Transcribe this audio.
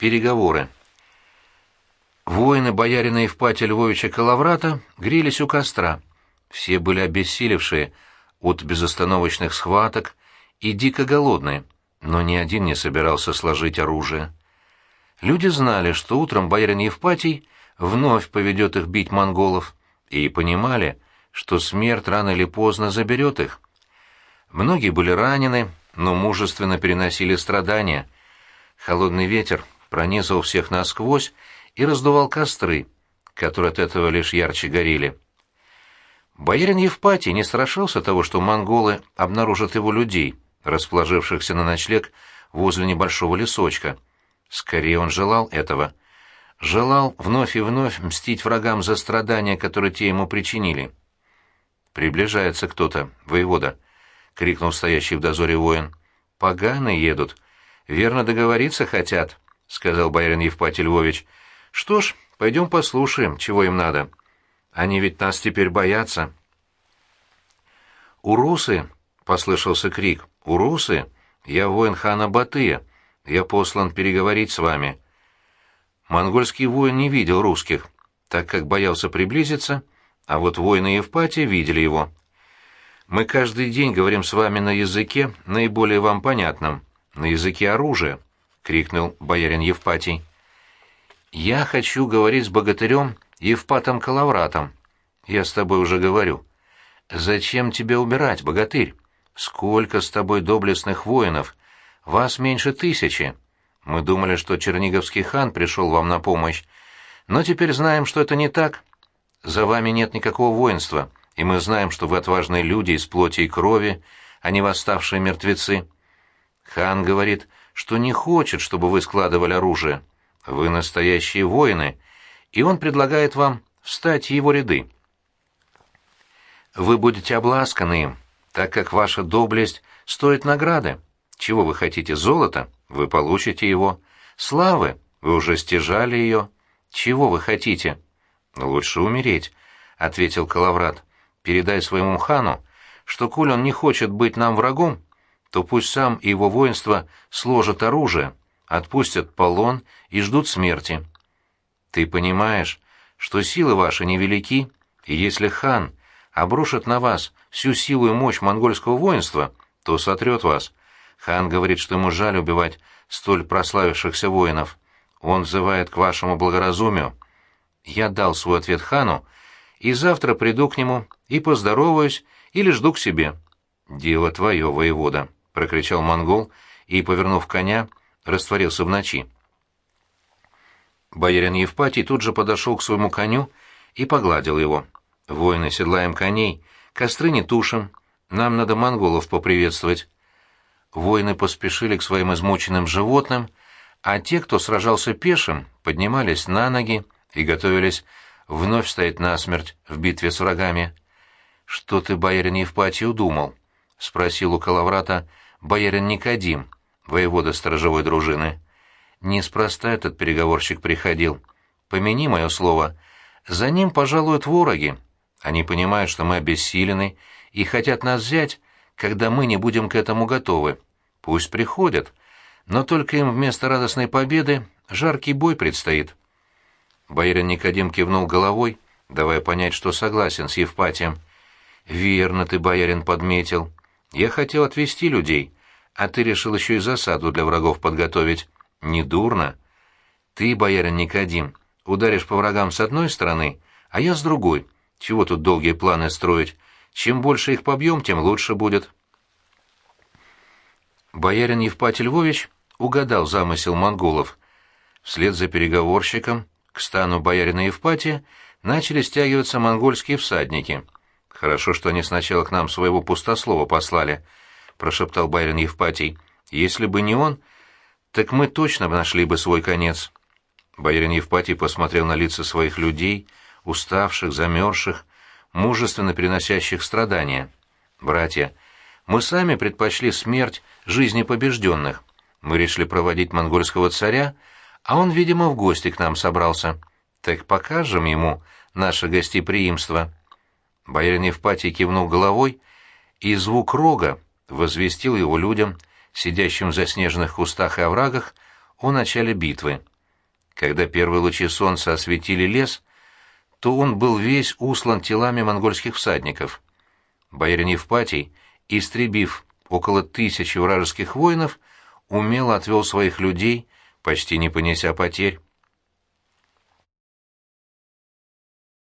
Переговоры. Воины боярина Евпатия Львовича Калаврата грелись у костра. Все были обессилевшие от безостановочных схваток и дико голодные, но ни один не собирался сложить оружие. Люди знали, что утром боярин Евпатий вновь поведет их бить монголов, и понимали, что смерть рано или поздно заберет их. Многие были ранены, но мужественно переносили страдания. Холодный ветер пронизывал всех насквозь и раздувал костры, которые от этого лишь ярче горели. Боярин Евпатий не страшился того, что монголы обнаружат его людей, расположившихся на ночлег возле небольшого лесочка. Скорее он желал этого. Желал вновь и вновь мстить врагам за страдания, которые те ему причинили. «Приближается кто-то, воевода», — крикнул стоящий в дозоре воин. «Поганые едут. Верно договориться хотят», — сказал боярин Евпатий Львович. «Что ж, пойдем послушаем, чего им надо. Они ведь нас теперь боятся». «Урусы!» — послышался крик. «Урусы! Я воин хана Батыя. Я послан переговорить с вами». Монгольский воин не видел русских, так как боялся приблизиться, а вот воины Евпатия видели его. «Мы каждый день говорим с вами на языке, наиболее вам понятном, на языке оружия», — крикнул боярин Евпатий. «Я хочу говорить с богатырем Евпатом Калавратом. Я с тобой уже говорю. Зачем тебя убирать, богатырь? Сколько с тобой доблестных воинов? Вас меньше тысячи. Мы думали, что Черниговский хан пришел вам на помощь, но теперь знаем, что это не так. За вами нет никакого воинства, и мы знаем, что вы отважные люди из плоти и крови, а не восставшие мертвецы. Хан говорит, что не хочет, чтобы вы складывали оружие. Вы настоящие воины, и он предлагает вам встать в его ряды. Вы будете обласканы им, так как ваша доблесть стоит награды. Чего вы хотите, золота? Вы получите его. Славы? Вы уже стяжали ее. Чего вы хотите? Лучше умереть, — ответил Калаврат. Передай своему хану, что, коль он не хочет быть нам врагом, то пусть сам и его воинство сложат оружие, отпустят полон и ждут смерти. Ты понимаешь, что силы ваши невелики, и если хан обрушит на вас всю силу и мощь монгольского воинства, то сотрет вас. Хан говорит, что ему жаль убивать столь прославившихся воинов. Он взывает к вашему благоразумию. Я дал свой ответ хану, и завтра приду к нему и поздороваюсь или жду к себе. «Дело твое, воевода», — прокричал монгол и, повернув коня, растворился в ночи. Боярин Евпатий тут же подошел к своему коню и погладил его. «Воины, седлаем коней, костры не тушим, нам надо монголов поприветствовать». Воины поспешили к своим измученным животным, а те, кто сражался пешим, поднимались на ноги и готовились вновь стоять насмерть в битве с врагами. «Что ты, боярин Евпатий, удумал?» — спросил у Калаврата боярин Никодим, воевода сторожевой дружины. Неспроста этот переговорщик приходил. Помяни мое слово. За ним пожалуют вороги. Они понимают, что мы обессилены и хотят нас взять, когда мы не будем к этому готовы. Пусть приходят, но только им вместо радостной победы жаркий бой предстоит. Боярин Никодим кивнул головой, давая понять, что согласен с Евпатием. «Верно ты, боярин, подметил. Я хотел отвести людей, а ты решил еще и засаду для врагов подготовить. Недурно. Ты, боярин Никодим, ударишь по врагам с одной стороны, а я с другой. Чего тут долгие планы строить? Чем больше их побьем, тем лучше будет. Боярин Евпатий Львович угадал замысел монголов. Вслед за переговорщиком к стану боярина Евпатия начали стягиваться монгольские всадники. «Хорошо, что они сначала к нам своего пустослова послали», — прошептал боярин Евпатий. «Если бы не он, так мы точно нашли бы свой конец. Боярин Евпатий посмотрел на лица своих людей, уставших, замерзших, мужественно переносящих страдания. «Братья, мы сами предпочли смерть жизни побежденных. Мы решили проводить монгольского царя, а он, видимо, в гости к нам собрался. Так покажем ему наше гостеприимство». Боярин Евпатий кивнул головой, и звук рога возвестил его людям — сидящим в заснеженных кустах и оврагах, о начале битвы. Когда первые лучи солнца осветили лес, то он был весь услан телами монгольских всадников. Боярин Евпатий, истребив около тысячи вражеских воинов, умело отвел своих людей, почти не понеся потерь.